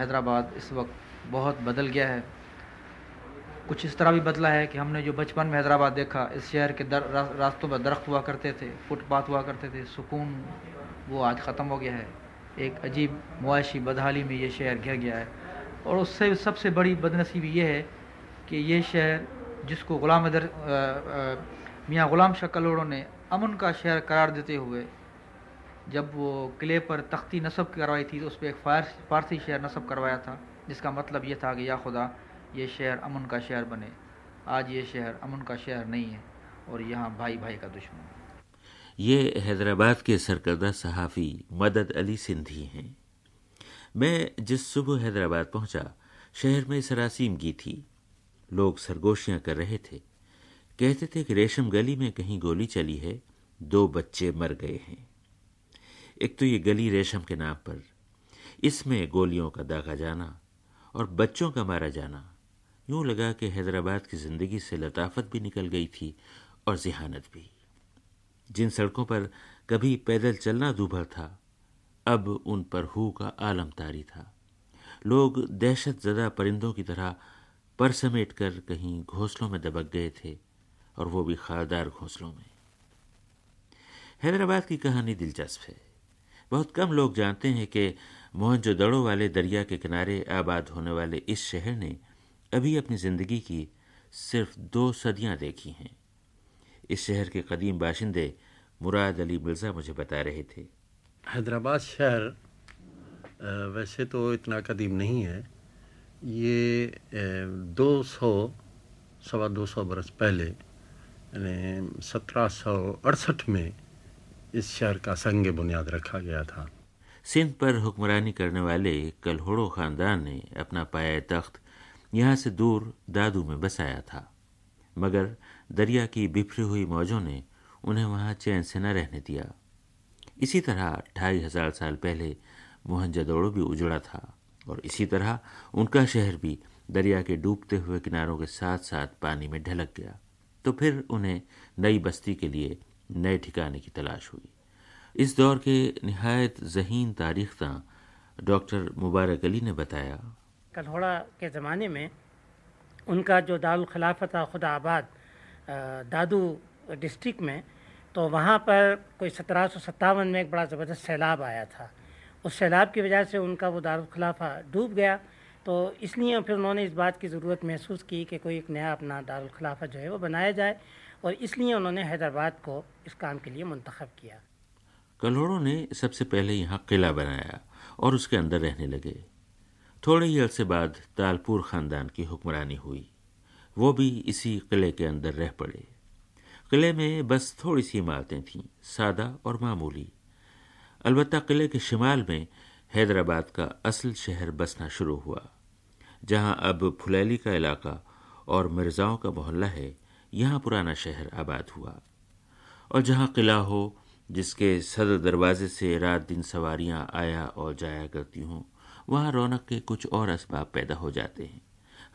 حیدرآباد اس وقت بہت بدل گیا ہے۔ کچھ اس طرح بھی بدلا ہے کہ ہم نے جو بچپن میں حیدرآباد دیکھا، اس شہر کے در راستوں پر درخت ہوا کرتے تھے، فٹ پاتھ ہوا کرتے تھے، سکون وہ آج ختم ہو گیا ہے۔ ایک عجیب معاشی بدحالی میں یہ شہر گھر گیا ہے۔ اور اس سے سب سے بڑی بد نصیبی یہ ہے کہ یہ شہر جس کو غلام در میاں غلام شاہ کلوڑوں نے امن کا شہر قرار دیتے ہوئے جب وہ قلعے پر تختی نصب کروائی تھی تو اس پہ ایک فارسی شہر نصب کروایا تھا، جس کا مطلب یہ تھا کہ یا خدا، یہ شہر امن کا شہر بنے۔ آج یہ شہر امن کا شہر نہیں ہے اور یہاں بھائی بھائی کا دشمن۔ یہ حیدرآباد کے سرکردہ صحافی مدد علی سندھی ہیں۔ میں جس صبح حیدرآباد پہنچا، شہر میں سراسیم کی تھی۔ لوگ سرگوشیاں کر رہے تھے۔ کہتے تھے کہ ریشم گلی میں کہیں گولی چلی ہے، دو بچے مر گئے ہیں۔ ایک تو یہ گلی ریشم کے نام پر، اس میں گولیوں کا داغا جانا اور بچوں کا مارا جانا، یوں لگا کہ حیدرآباد کی زندگی سے لطافت بھی نکل گئی تھی اور ذہانت بھی۔ جن سڑکوں پر کبھی پیدل چلنا دوبھر تھا، اب ان پر ہو کا عالم تاری تھا۔ لوگ دہشت زدہ پرندوں کی طرح پر سمیٹ کر کہیں گھونسلوں میں دبک گئے تھے اور وہ بھی خاردار گھونسلوں میں۔ حیدرآباد کی کہانی دلچسپ ہے۔ بہت کم لوگ جانتے ہیں کہ موہن جو دڑوں والے دریا کے کنارے آباد ہونے والے اس شہر نے ابھی اپنی زندگی کی صرف دو صدیاں دیکھی ہیں۔ اس شہر کے قدیم باشندے مراد علی مرزا مجھے بتا رہے تھے۔ حیدرآباد شہر ویسے تو اتنا قدیم نہیں ہے۔ یہ دو سو، سوا دو سو برس پہلے یعنی سترہ سو اڑسٹھ میں اس شہر کا سنگ بنیاد رکھا گیا تھا۔ سندھ پر حکمرانی کرنے والے کلہوڑو خاندان نے اپنا پایا تخت یہاں سے دور دادو میں بسایا تھا۔ مگر دریا کی بفری ہوئی موجوں نے انہیں وہاں چین سے نہ رہنے دیا۔ اسی طرح ڈھائی ہزار سال پہلے موہن جدوڑو بھی اجڑا تھا اور اسی طرح ان کا شہر بھی دریا کے ڈوبتے ہوئے کناروں کے ساتھ ساتھ پانی میں ڈھلک گیا۔ تو پھر انہیں نئی بستی کے لیے نئے ٹھکانے کی تلاش ہوئی۔ اس دور کے نہایت ذہین تاریخ داں ڈاکٹر مبارک علی نے بتایا، کلہوڑا کے زمانے میں ان کا جو دارالخلافت تھا خدا آباد دادو ڈسٹرک میں، تو وہاں پر کوئی سترہ سو ستاون میں ایک بڑا زبردست سیلاب آیا تھا۔ اس سیلاب کی وجہ سے ان کا وہ دارالخلافہ ڈوب گیا۔ تو اس لیے پھر انہوں نے اس بات کی ضرورت محسوس کی کہ کوئی ایک نیا اپنا دارالخلافہ جو ہے وہ بنایا جائے۔ اور اس لیے انہوں نے حیدرآباد کو اس کام کے لیے منتخب کیا۔ کلوڑوں نے سب سے پہلے یہاں قلعہ بنایا اور اس کے اندر رہنے لگے۔ تھوڑے ہی عرصے بعد تالپور خاندان کی حکمرانی ہوئی۔ وہ بھی اسی قلعے کے اندر رہ پڑے۔ قلعے میں بس تھوڑی سی عمارتیں تھیں، سادہ اور معمولی۔ البتہ قلعے کے شمال میں حیدرآباد کا اصل شہر بسنا شروع ہوا، جہاں اب پھلیلی کا علاقہ اور مرزاؤں کا محلہ ہے۔ یہاں پرانا شہر آباد ہوا۔ اور جہاں قلعہ ہو، جس کے صدر دروازے سے رات دن سواریاں آیا اور جایا کرتی ہوں، وہاں رونق کے کچھ اور اسباب پیدا ہو جاتے ہیں۔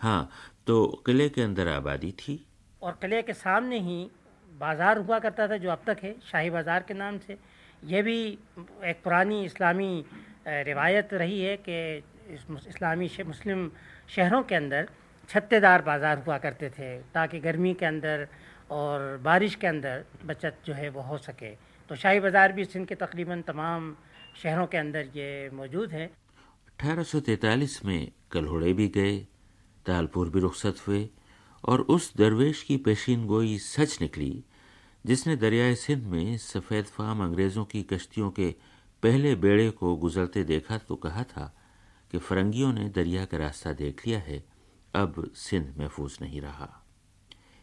ہاں تو قلعے کے اندر آبادی تھی؟ اور قلعے کے سامنے ہی بازار ہوا کرتا تھا جو اب تک ہے، شاہی بازار کے نام سے۔ یہ بھی ایک پرانی اسلامی روایت رہی ہے کہ اسلامی مسلم شہروں کے اندر چھتے دار بازار ہوا کرتے تھے تاکہ گرمی کے اندر اور بارش کے اندر بچت جو ہے وہ ہو سکے۔ تو شاہی بازار بھی سندھ کے تقریباً تمام شہروں کے اندر یہ موجود ہے اٹھارہ سو تینتالیس میں کلہوڑے بھی گئے تالپور بھی رخصت ہوئے اور اس درویش کی پیشین گوئی سچ نکلی، جس نے دریائے سندھ میں سفید فام انگریزوں کی کشتیوں کے پہلے بیڑے کو گزرتے دیکھا تو کہا تھا کہ فرنگیوں نے دریا کا راستہ دیکھ لیا ہے۔ اب سندھ محفوظ نہیں رہا۔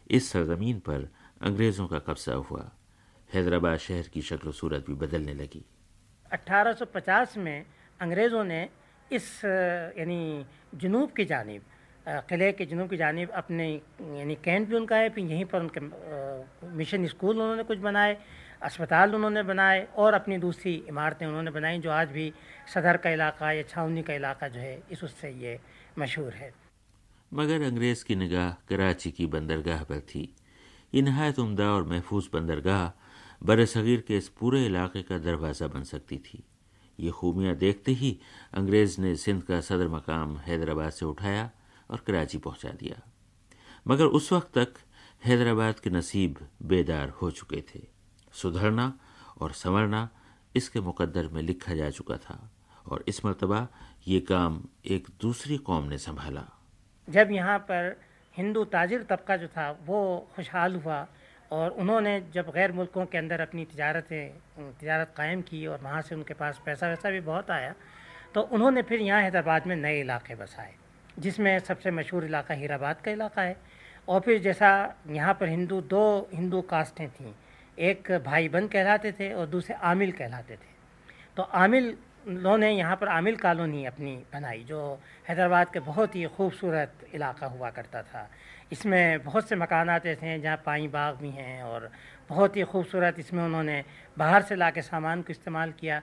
اس سرزمین پر انگریزوں کا قبضہ ہوا۔ حیدرآباد شہر کی شکل و صورت بھی بدلنے لگی۔ اٹھارہ سو پچاس میں انگریزوں نے اس یعنی جنوب کی جانب، قلعے کے جنوب کی جانب اپنے یعنی کینٹ بھی ان کا ہے، پھر یہیں پر ان کے، مشن اسکول انہوں نے کچھ بنائے، اسپتال انہوں نے بنائے اور اپنی دوسری عمارتیں انہوں نے بنائیں جو آج بھی صدر کا علاقہ یا چھاونی کا علاقہ جو ہے، اس اس سے یہ مشہور ہے۔ مگر انگریز کی نگاہ کراچی کی بندرگاہ پر تھی۔ یہ نہایت عمدہ اور محفوظ بندرگاہ بر صغیر کے اس پورے علاقے کا دروازہ بن سکتی تھی۔ یہ خوبیاں دیکھتے ہی انگریز نے سندھ کا صدر مقام حیدرآباد سے اٹھایا اور کراچی پہنچا دیا۔ مگر اس وقت تک حیدرآباد کے نصیب بیدار ہو چکے تھے۔ سدھرنا اور سنورنا اس کے مقدر میں لکھا جا چکا تھا اور اس مرتبہ یہ کام ایک دوسری قوم نے سنبھالا۔ جب یہاں پر ہندو تاجر طبقہ جو تھا وہ خوشحال ہوا اور انہوں نے جب غیر ملکوں کے اندر اپنی تجارتیں، تجارت قائم کی اور وہاں سے ان کے پاس پیسہ ویسہ بھی بہت آیا، تو انہوں نے پھر یہاں حیدرآباد میں نئے علاقے بسائے، جس میں سب سے مشہور علاقہ ہیرآباد کا علاقہ ہے۔ اور پھر جیسا یہاں پر ہندو دو ہندو کاسٹیں تھیں، ایک بھائی بند کہلاتے تھے اور دوسرے عامل کہلاتے تھے۔ تو عامل لوگوں نے یہاں پر عامل کالونی اپنی بنائی، جو حیدرآباد کے بہت ہی خوبصورت علاقہ ہوا کرتا تھا۔ اس میں بہت سے مکانات ایسے ہیں جہاں پائیں باغ بھی ہیں اور بہت ہی خوبصورت اس میں انہوں نے باہر سے لا کے سامان کو استعمال کیا۔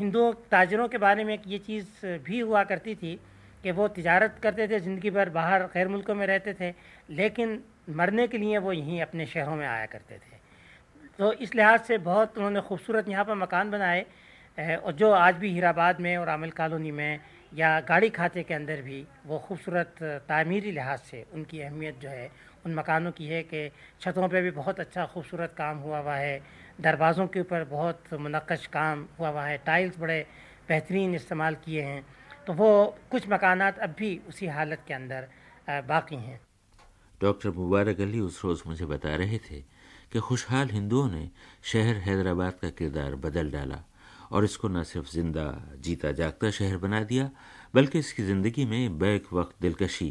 ہندو تاجروں کے بارے میں ایک یہ چیز بھی ہوا کرتی تھی کہ وہ تجارت کرتے تھے، زندگی بھر باہر غیر ملکوں میں رہتے تھے، لیکن مرنے کے لیے وہ یہیں اپنے شہروں میں آیا کرتے تھے۔ تو اس لحاظ سے بہت انہوں نے خوبصورت یہاں پر مکان بنائے۔ اور جو آج بھی ہیرآباد میں اور عامل کالونی میں یا گاڑی کھاتے کے اندر بھی وہ خوبصورت تعمیری لحاظ سے ان کی اہمیت جو ہے ان مکانوں کی ہے کہ چھتوں پہ بھی بہت اچھا خوبصورت کام ہوا ہوا ہے، دروازوں کے اوپر بہت منقش کام ہوا ہوا ہے، ٹائلز بڑے بہترین استعمال کیے ہیں۔ تو وہ کچھ مکانات اب بھی اسی حالت کے اندر باقی ہیں۔ ڈاکٹر مبارک علی اس روز مجھے بتا رہے تھے کہ خوشحال ہندوؤں نے شہر حیدرآباد کا کردار بدل ڈالا۔ اور اس کو نہ صرف زندہ جیتا جاگتا شہر بنا دیا، بلکہ اس کی زندگی میں بیک وقت دلکشی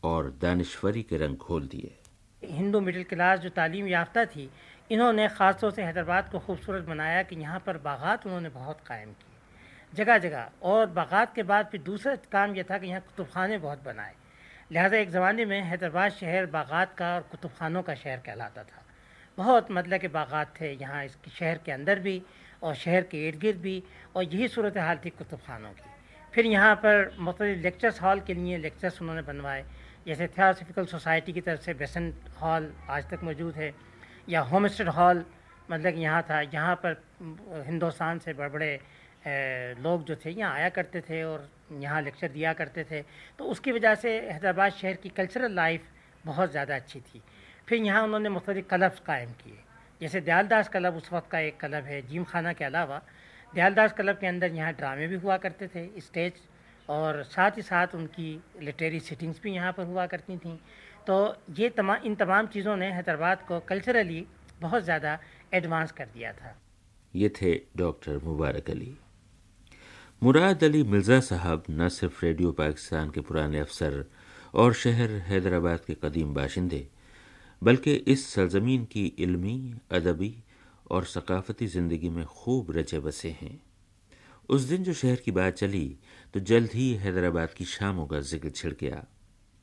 اور دانشوری کے رنگ کھول دیے۔ ہندو مڈل کلاس جو تعلیم یافتہ تھی، انہوں نے خاص طور سے حیدرآباد کو خوبصورت بنایا کہ یہاں پر باغات انہوں نے بہت قائم کیے جگہ جگہ، اور باغات کے بعد پھر دوسرا کام یہ تھا کہ یہاں کتب خانے بہت بنائے۔ لہٰذا ایک زمانے میں حیدرآباد شہر باغات کا اور کتب خانوں کا شہر کہلاتا تھا۔ بہت مطلب کے باغات تھے، یہاں اس شہر کے اندر بھی اور شہر کے ارد گرد بھی، اور یہی صورت حال تھی کتب خانوں کی۔ پھر یہاں پر مختلف لیکچرس ہال کے لیے لیکچرس انہوں نے بنوائے، جیسے تھیاسفیکل سوسائٹی کی طرف سے بیسنٹ ہال آج تک موجود ہے، یا ہوم اسٹڈ ہال مطلب کہ یہاں تھا، یہاں پر ہندوستان سے بڑے بڑے لوگ جو تھے یہاں آیا کرتے تھے اور یہاں لیکچر دیا کرتے تھے۔ تو اس کی وجہ سے حیدرآباد شہر کی کلچرل لائف بہت زیادہ اچھی تھی۔ پھر یہاں انہوں نے مختلف کلبس قائم کیے۔ جیسے دیال داس کلب اس وقت کا ایک کلب ہے جیم خانہ کے علاوہ۔ دیال داس کلب کے اندر یہاں ڈرامے بھی ہوا کرتے تھے، اسٹیج، اور ساتھ ہی ساتھ ان کی لٹریری سٹنگس بھی یہاں پر ہوا کرتی تھیں۔ تو یہ تمام ان تمام چیزوں نے حیدرآباد کو کلچرلی بہت زیادہ ایڈوانس کر دیا تھا۔ یہ تھے ڈاکٹر مبارک علی۔ مراد علی مرزا صاحب نہ صرف ریڈیو پاکستان کے پرانے افسر اور شہر حیدرآباد کے قدیم باشندے بلکہ اس سرزمین کی علمی، ادبی اور ثقافتی زندگی میں خوب رچے بسے ہیں۔ اس دن جو شہر کی بات چلی، تو جلد ہی حیدرآباد کی شاموں کا ذکر چھڑ گیا۔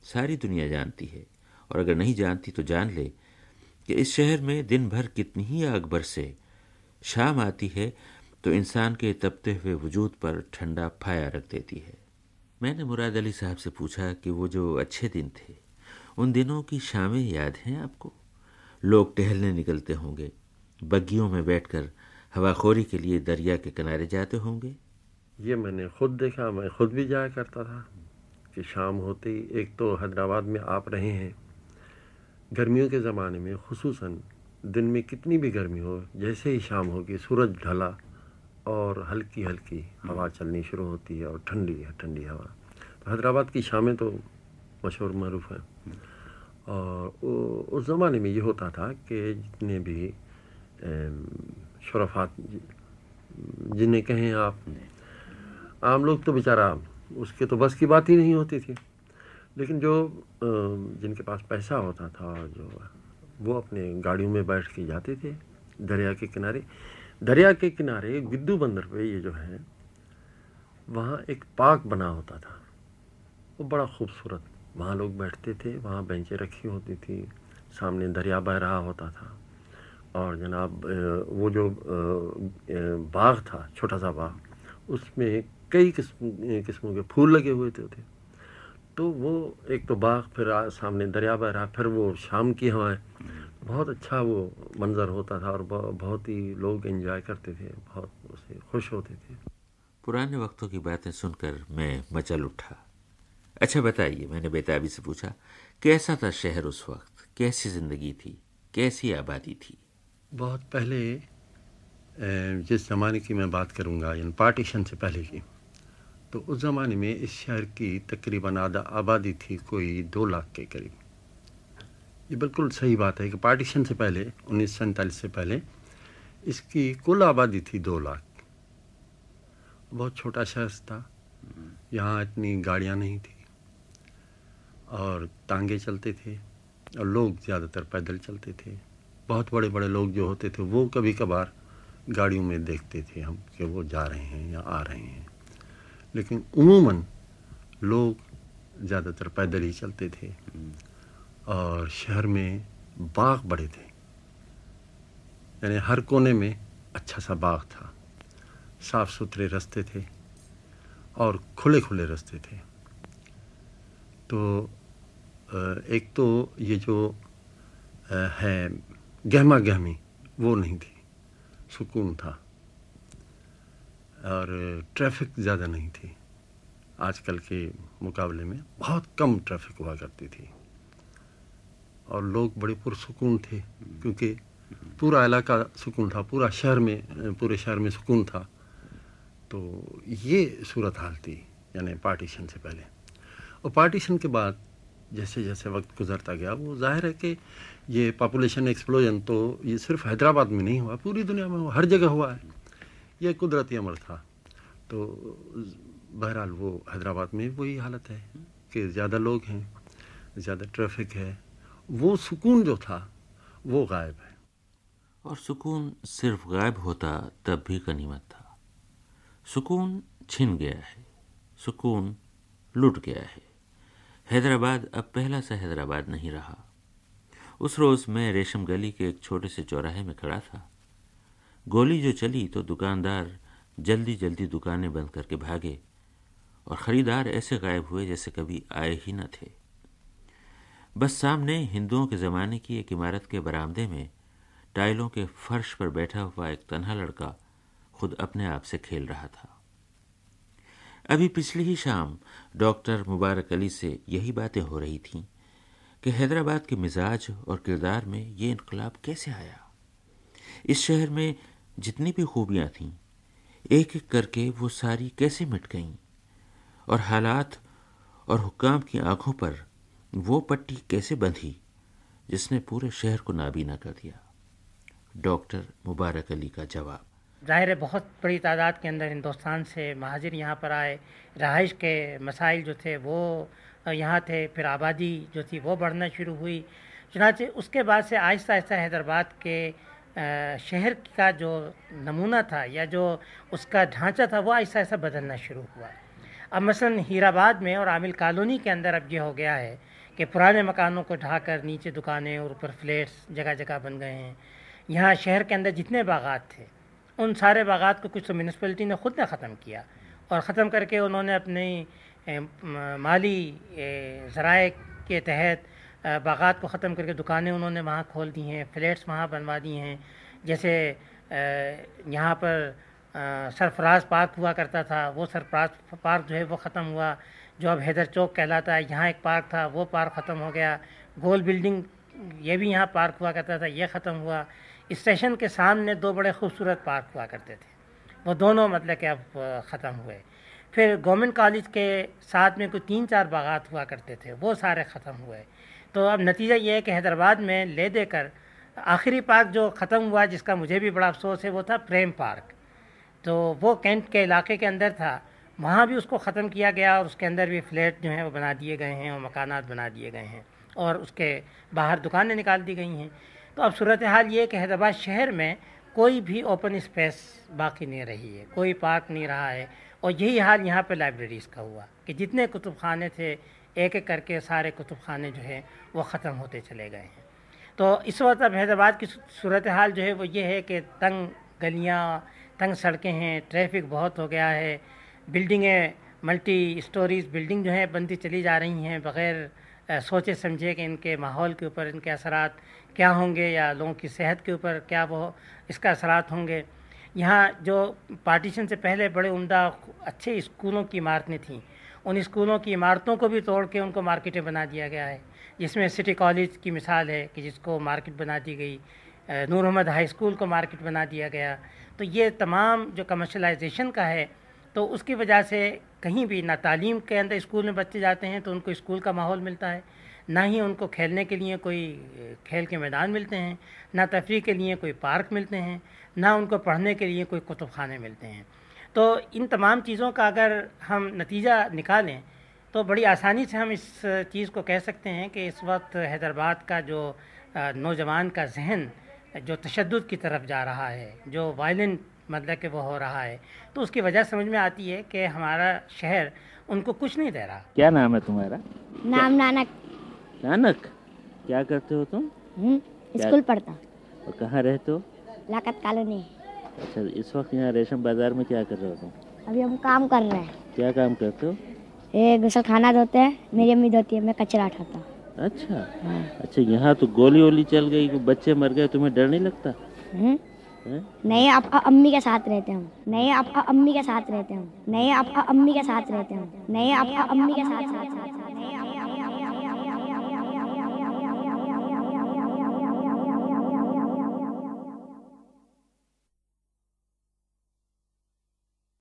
ساری دنیا جانتی ہے، اور اگر نہیں جانتی تو جان لے کہ اس شہر میں دن بھر کتنی ہی اکبر سے شام آتی ہے تو انسان کے تپتے ہوئے وجود پر ٹھنڈا پھایا رکھ دیتی ہے۔ میں نے مراد علی صاحب سے پوچھا کہ وہ جو اچھے دن تھے ان دنوں کی شامیں یاد ہیں آپ کو؟ لوگ ٹہلنے نکلتے ہوں گے، بگیوں میں بیٹھ کر ہوا خوری کے لیے دریا کے کنارے جاتے ہوں گے۔ یہ میں نے خود دیکھا، میں خود بھی جایا کرتا تھا کہ شام ہوتے ہی ایک تو حیدرآباد میں آپ رہے ہیں۔ گرمیوں کے زمانے میں خصوصاً دن میں کتنی بھی گرمی ہو، جیسے ہی شام ہوگی، سورج ڈھلا اور ہلکی ہلکی ہوا چلنی شروع ہوتی ہے اور ٹھنڈی ہے، ٹھنڈی ہوا۔ تو حیدرآباد کی شامیں تو مشہور معروف ہیں اور اس زمانے میں یہ ہوتا تھا کہ جتنے بھی شرفات جنہیں کہیں آپ، عام لوگ تو بیچارہ اس کے تو بس کی بات ہی نہیں ہوتی تھی۔ لیکن جو جن کے پاس پیسہ ہوتا تھا، جو وہ اپنے گاڑیوں میں بیٹھ کے جاتے تھے دریا کے کنارے۔ دریا کے کنارے گدو بندر پہ یہ جو ہے، وہاں ایک پارک بنا ہوتا تھا۔ وہ بڑا خوبصورت وہاں لوگ بیٹھتے تھے، وہاں بینچیں رکھی ہوتی تھی، سامنے دریا بہ رہا ہوتا تھا۔ اور جناب، وہ جو باغ تھا، چھوٹا سا باغ، اس میں کئی قسم، قسموں کے پھول لگے ہوئے تھے تو وہ ایک تو باغ، پھر سامنے دریا بہ رہا، پھر وہ شام کی ہوائیں بہت اچھا وہ منظر ہوتا تھا اور بہت ہی لوگ انجوائے کرتے تھے، بہت اسے خوش ہوتے تھے۔ پرانے وقتوں کی باتیں سن کر میں مچل اٹھا۔ اچھا بتائیے میں نے بیتابی سے پوچھا کیسا تھا شہر اس وقت؟ کیسی زندگی تھی؟ کیسی آبادی تھی؟ بہت پہلے جس زمانے کی میں بات کروں گا یعنی پارٹیشن سے پہلے کی تو اس زمانے میں اس شہر کی تقریباً آدھا آبادی تھی کوئی دو لاکھ کے قریب۔ یہ بالکل صحیح بات ہے کہ پارٹیشن سے پہلے انیس سو سینتالیس سے پہلے اس کی کل آبادی تھی دو لاکھ۔ بہت چھوٹا شہر تھا۔ یہاں اتنی گاڑیاں نہیں تھیں۔ اور ٹانگے چلتے تھے اور لوگ زیادہ تر پیدل چلتے تھے۔ بہت بڑے بڑے لوگ جو ہوتے تھے وہ کبھی کبھار گاڑیوں میں دیکھتے تھے ہم کہ وہ جا رہے ہیں یا آ رہے ہیں۔ لیکن عموماً لوگ زیادہ تر پیدل ہی چلتے تھے اور شہر میں باغ بڑے تھے۔ یعنی ہر کونے میں اچھا سا باغ تھا۔ صاف ستھرے رستے تھے اور کھلے کھلے رستے تھے۔ تو ایک تو یہ جو ہے گہما گہمی، وہ نہیں تھی، سکون تھا، اور ٹریفک زیادہ نہیں تھی۔ آج کل کے مقابلے میں بہت کم ٹریفک ہوا کرتی تھی، اور لوگ بڑے پرسکون تھے، کیونکہ پورا علاقہ سکون تھا، پورا شہر میں، پورے شہر میں سکون تھا۔ تو یہ صورت حال تھی یعنی پارٹیشن سے پہلے۔ اور پارٹیشن کے بعد جیسے جیسے وقت گزرتا گیا، وہ ظاہر ہے کہ یہ پاپولیشن ایکسپلوژن تو یہ صرف حیدرآباد میں نہیں ہوا، پوری دنیا میں ہوا، ہر جگہ ہوا ہے۔ یہ قدرتی عمل تھا۔ تو بہرحال وہ حیدرآباد میں وہی حالت ہے کہ زیادہ لوگ ہیں، زیادہ ٹریفک ہے۔ وہ سکون جو تھا، وہ غائب ہے۔ اور سکون صرف غائب ہوتا تب بھی غنیمت تھا۔ سکون چھن گیا ہے، سکون لٹ گیا ہے۔ حیدرآباد اب پہلا سا حیدرآباد نہیں رہا۔ اس روز میں ریشم گلی کے ایک چھوٹے سے چوراہے میں کھڑا تھا۔ گولی جو چلی تو دکاندار جلدی جلدی دکانیں بند کر کے بھاگے اور خریدار ایسے غائب ہوئے جیسے کبھی آئے ہی نہ تھے۔ بس سامنے ہندوؤں کے زمانے کی ایک عمارت کے برآمدے میں ٹائلوں کے فرش پر بیٹھا ہوا ایک تنہا لڑکا خود اپنے آپ سے کھیل رہا تھا۔ ابھی پچھلی ہی شام ڈاکٹر مبارک علی سے یہی باتیں ہو رہی تھیں کہ حیدرآباد کے مزاج اور کردار میں یہ انقلاب کیسے آیا۔ اس شہر میں جتنی بھی خوبیاں تھیں، ایک ایک کر کے وہ ساری کیسے مٹ گئیں اور حالات اور حکام کی آنکھوں پر وہ پٹی کیسے بندھی جس نے پورے شہر کو نابینا کر دیا۔ ڈاکٹر مبارک علی کا جواب۔ ظاہر ہے بہت بڑی تعداد کے اندر ہندوستان سے مہاجر یہاں پر آئے۔ رہائش کے مسائل جو تھے وہ یہاں تھے، پھر آبادی جو تھی وہ بڑھنا شروع ہوئی۔ چنانچہ اس کے بعد سے آہستہ آہستہ حیدرآباد کے شہر کا جو نمونہ تھا یا جو اس کا ڈھانچہ تھا وہ آہستہ آہستہ بدلنا شروع ہوا۔ اب مثلاً ہیرآباد میں اور عامل کالونی کے اندر اب یہ ہو گیا ہے کہ پرانے مکانوں کو ڈھا کر نیچے دکانیں اور اوپر فلیٹس جگہ جگہ بن گئے ہیں۔ یہاں شہر کے اندر جتنے باغات تھے ان سارے باغات کو کچھ تو میونسپلٹی نے خود نے ختم کیا اور ختم کر کے انہوں نے اپنی مالی ذرائع کے تحت باغات کو ختم کر کے دکانیں انہوں نے وہاں کھول دی ہیں، فلیٹس وہاں بنوا دی ہیں۔ جیسے یہاں پر سرفراز پارک ہوا کرتا تھا، وہ سرفراز پارک جو ہے وہ ختم ہوا۔ جو اب حیدر چوک کہلاتا ہے، یہاں ایک پارک تھا، وہ پارک ختم ہو گیا۔ گول بلڈنگ، یہ بھی یہاں پارک ہوا کرتا تھا، یہ ختم ہوا۔ اسٹیشن کے سامنے دو بڑے خوبصورت پارک ہوا کرتے تھے۔ وہ دونوں مطلب کہ اب ختم ہوئے۔ پھر گورنمنٹ کالج کے ساتھ میں کوئی تین چار باغات ہوا کرتے تھے، وہ سارے ختم ہوئے۔ تو اب نتیجہ یہ ہے کہ حیدرآباد میں لے دے کر آخری پارک جو ختم ہوا، جس کا مجھے بھی بڑا افسوس ہے، وہ تھا پریم پارک۔ تو وہ کینٹ کے علاقے کے اندر تھا۔ وہاں بھی اس کو ختم کیا گیا اور اس کے اندر بھی فلیٹ جو ہیں وہ بنا دیے گئے ہیں اور مکانات بنا دیے گئے ہیں اور اس کے باہر دکانیں نکال دی گئی ہیں۔ تو اب صورتحال یہ کہ حیدرآباد شہر میں کوئی بھی اوپن اسپیس باقی نہیں رہی ہے، کوئی پارک نہیں رہا ہے۔ اور یہی حال یہاں پہ لائبریریز کا ہوا کہ جتنے کتب خانے تھے، ایک ایک کر کے سارے کتب خانے جو ہیں وہ ختم ہوتے چلے گئے ہیں۔ تو اس وقت اب حیدرآباد کی صورتحال جو ہے وہ یہ ہے کہ تنگ گلیاں، تنگ سڑکیں ہیں ٹریفک بہت ہو گیا ہے۔ بلڈنگیں ملٹی اسٹوریز بلڈنگ جو ہیں بنتی چلی جا رہی ہیں بغیر سوچے سمجھے کہ ان کے ماحول کے اوپر ان کے اثرات کیا ہوں گے یا لوگوں کی صحت کے اوپر کیا وہ اس کا اثرات ہوں گے۔ یہاں جو پارٹیشن سے پہلے بڑے عمدہ اچھے اسکولوں کی عمارتیں تھیں، ان اسکولوں کی عمارتوں کو بھی توڑ کے ان کو مارکیٹیں بنا دیا گیا ہے۔ جس میں سٹی کالج کی مثال ہے کہ جس کو مارکیٹ بنا دی گئی، نور محمد ہائی اسکول کو مارکیٹ بنا دیا گیا۔ تو یہ تمام جو کمرشلائزیشن کا ہے، تو اس کی وجہ سے کہیں بھی نہ تعلیم کے اندر اسکول میں بچے جاتے ہیں تو ان کو اسکول کا ماحول ملتا ہے۔ نہ ہی ان کو کھیلنے کے لیے کوئی کھیل کے میدان ملتے ہیں نہ تفریح کے لیے کوئی پارک ملتے ہیں نہ ان کو پڑھنے کے لیے کوئی کتب خانے ملتے ہیں۔ تو ان تمام چیزوں کا اگر ہم نتیجہ نکالیں تو بڑی آسانی سے ہم اس چیز کو کہہ سکتے ہیں کہ اس وقت حیدرآباد کا جو نوجوان کا ذہن جو تشدد کی طرف جا رہا ہے جو وائلنٹ مطلب کہ وہ ہو رہا ہے تو اس کی وجہ سمجھ میں آتی ہے کہ ہمارا شہر ان کو کچھ نہیں دے رہا۔ کیا نام ہے تمہارا؟ نام نانک نانک کیا کرتے ہو تم؟ اسکول پڑھتا۔ اور کہاں رہتے ہو؟ لاکت کالونی۔ اچھا اس وقت یہاں ریشم بازار میں کیا کر رہے ہو تم؟ ابھی ہم کام کر رہے ہیں۔ کیا کام کرتے ہو؟ یہ غسل خانہ دھوتے ہیں۔ میری امی دھوتی ہے میں کچرا اٹھاتا ہوں۔ اچھا۔ اچھا یہاں تو گولی وولی چل گئی بچے مر گئے تمہیں ڈر نہیں لگتا؟ ہوں۔ نہیں آپ امی کے ساتھ رہتے ہوں۔ نہیں آپ امی کے ساتھ رہتے ہوں۔ نہیں آپ امی کے ساتھ رہتے ہوں۔ نہیں آپ امی کے ساتھ